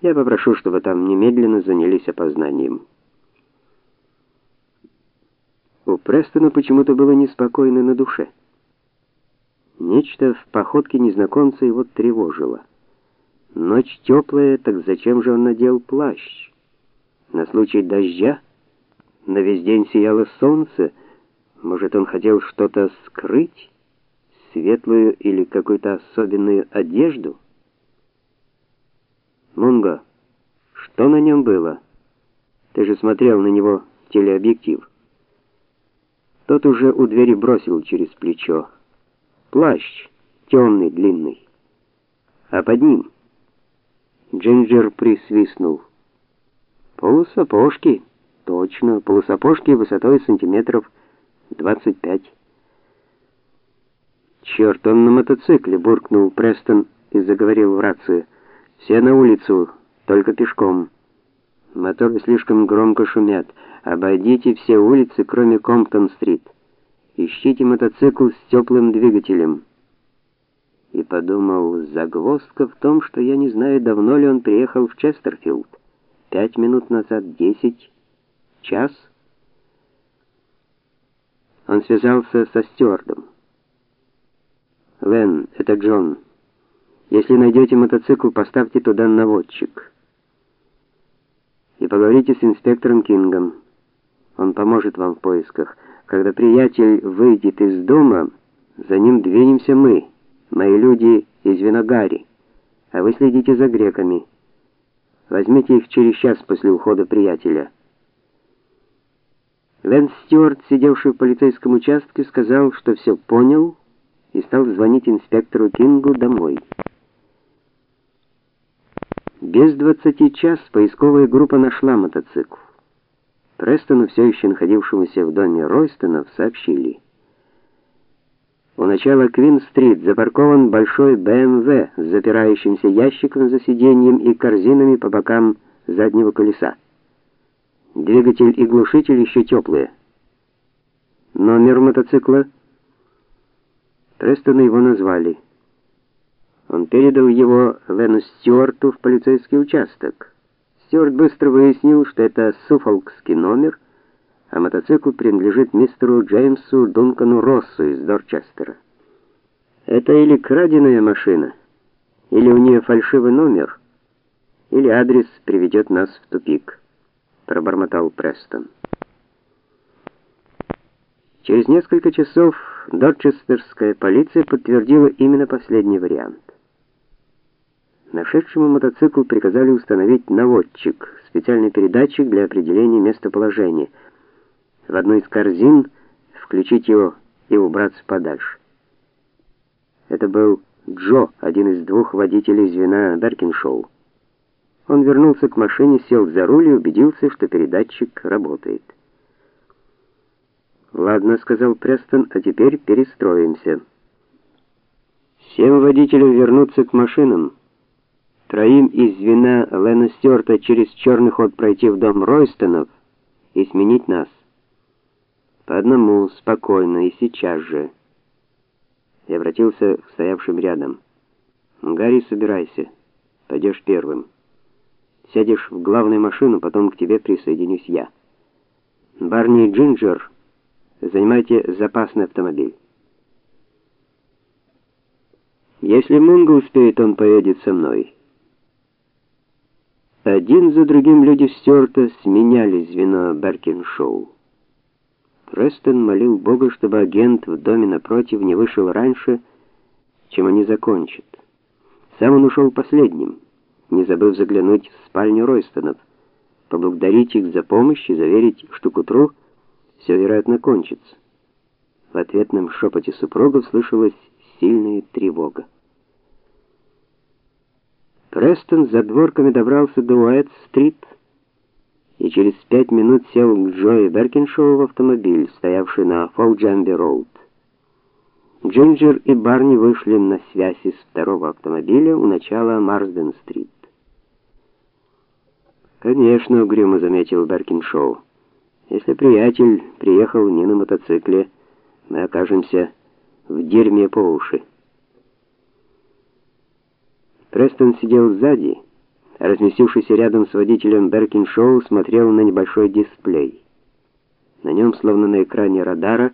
Я попрошу, чтобы там немедленно занялись опознанием. У Престона почему-то было неспокойно на душе. Нечто в походке незнакомца его тревожило. Ночь теплая, так зачем же он надел плащ? На случай дождя? На весь день сияло солнце. Может, он хотел что-то скрыть? Светлую или какую-то особенную одежду? Мунго, что на нем было? Ты же смотрел на него в телеобъектив. Тот уже у двери бросил через плечо. Плащ темный, длинный. А под ним Джинджер присвистнул. Полусапожки. Точно, полусапожки высотой сантиметров 25. «Черт, он на мотоцикле!» — буркнул Престон и заговорил в рацию. «Все на улицу, только пешком. Моторы слишком громко шумят. Обойдите все улицы, кроме Комптон-стрит. Ищите мотоцикл с теплым двигателем». И подумал, загвоздка в том, что я не знаю, давно ли он приехал в Честерфилд. Пять минут назад, десять, час. Он связался со стюардом. Лен, это Джон. Если найдете мотоцикл, поставьте туда наводчик. И поговорите с инспектором Кингом. Он поможет вам в поисках. Когда приятель выйдет из дома, за ним двинемся мы, мои люди из Виногари. А вы следите за греками. Возьмите их через час после ухода приятеля. Лэнс Стюарт, сидевший в полицейском участке, сказал, что все понял и стал звонить инспектору Кингу домой. Без двадцати час поисковая группа нашла мотоцикл. Престону, все еще находившемуся в доме Ройстонов, сообщили. У начала Квин-стрит запаркован большой БМВ с запирающимся ящиком за сиденьем и корзинами по бокам заднего колеса. Двигатель и глушитель еще теплые. Номер мотоцикла Престона его назвали. Он передал его Лену Стюарту в полицейский участок. Стюарт быстро выяснил, что это суфолкский номер, а мотоцикл принадлежит мистеру Джеймсу Дункану Россу из Дорчестера. Это или краденая машина, или у нее фальшивый номер, или адрес приведет нас в тупик, пробормотал Престон. Через несколько часов Дорчестерская полиция подтвердила именно последний вариант. Нашедшему мотоцикл приказали установить наводчик, специальный передатчик для определения местоположения. В одну из корзин включить его и убраться подальше. Это был Джо, один из двух водителей звена Беркиншоу. Он вернулся к машине, сел за руль и убедился, что передатчик работает. Ладно, сказал Престон, а теперь перестроимся. Всем водителям вернуться к машинам. Троим из звена Лена Стюарта через черный ход пройти в дом Ройстонов и сменить нас. По одному, спокойно и сейчас же. Я обратился к стоявшим рядом. Гарри, собирайся. Пойдешь первым. Сядешь в главную машину, потом к тебе присоединюсь я. Барни и Джинджер Занимайте запасный автомобиль. Если Мунго успеет, он поедет со мной. Один за другим люди Стюарта сменяли звено Беркиншоу. Престон молил Бога, чтобы агент в доме напротив не вышел раньше, чем они закончат. Сам он ушел последним, не забыв заглянуть в спальню Ройстонов, поблагодарить их за помощь и заверить, что к утру все, вероятно, кончится. В ответном шепоте супругов слышалась сильная тревога. Престон за дворками добрался до Уайт-стрит и через пять минут сел к Джои Беркиншоу в автомобиль, стоявший на Фолджамби-роуд. Джинджер и Барни вышли на связь из второго автомобиля у начала Марсден-стрит. «Конечно», — угрюмо заметил Беркиншоу. Если приятель приехал не на мотоцикле, мы окажемся в дерьме по уши. Престон сидел сзади, разместившийся рядом с водителем Беркиншоу, смотрел на небольшой дисплей. На нем, словно на экране радара,